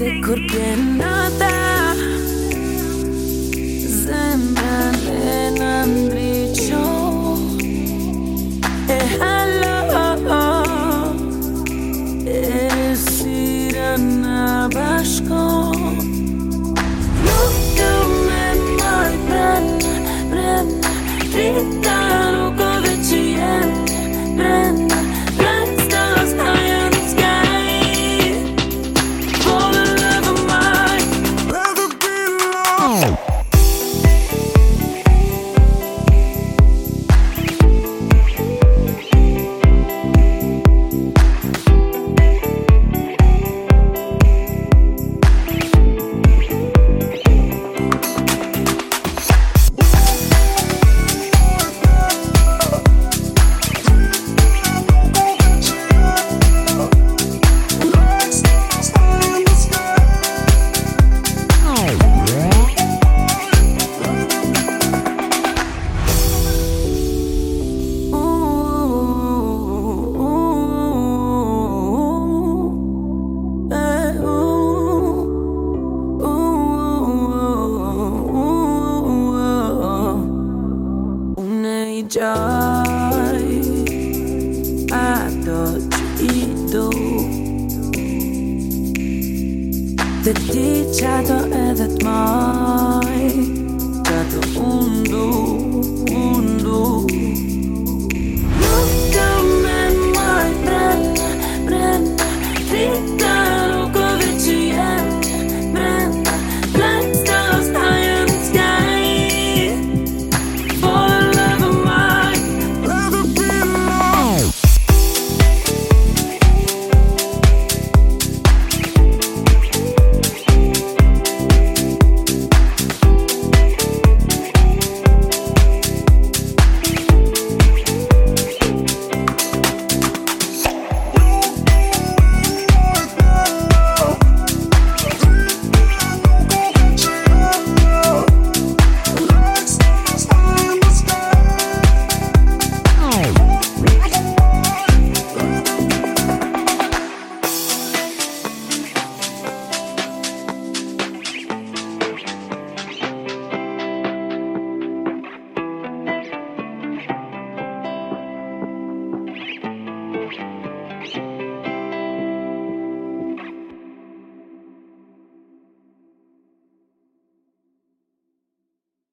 se be nada joy. I thought you'd do. The teacher don't edit mine.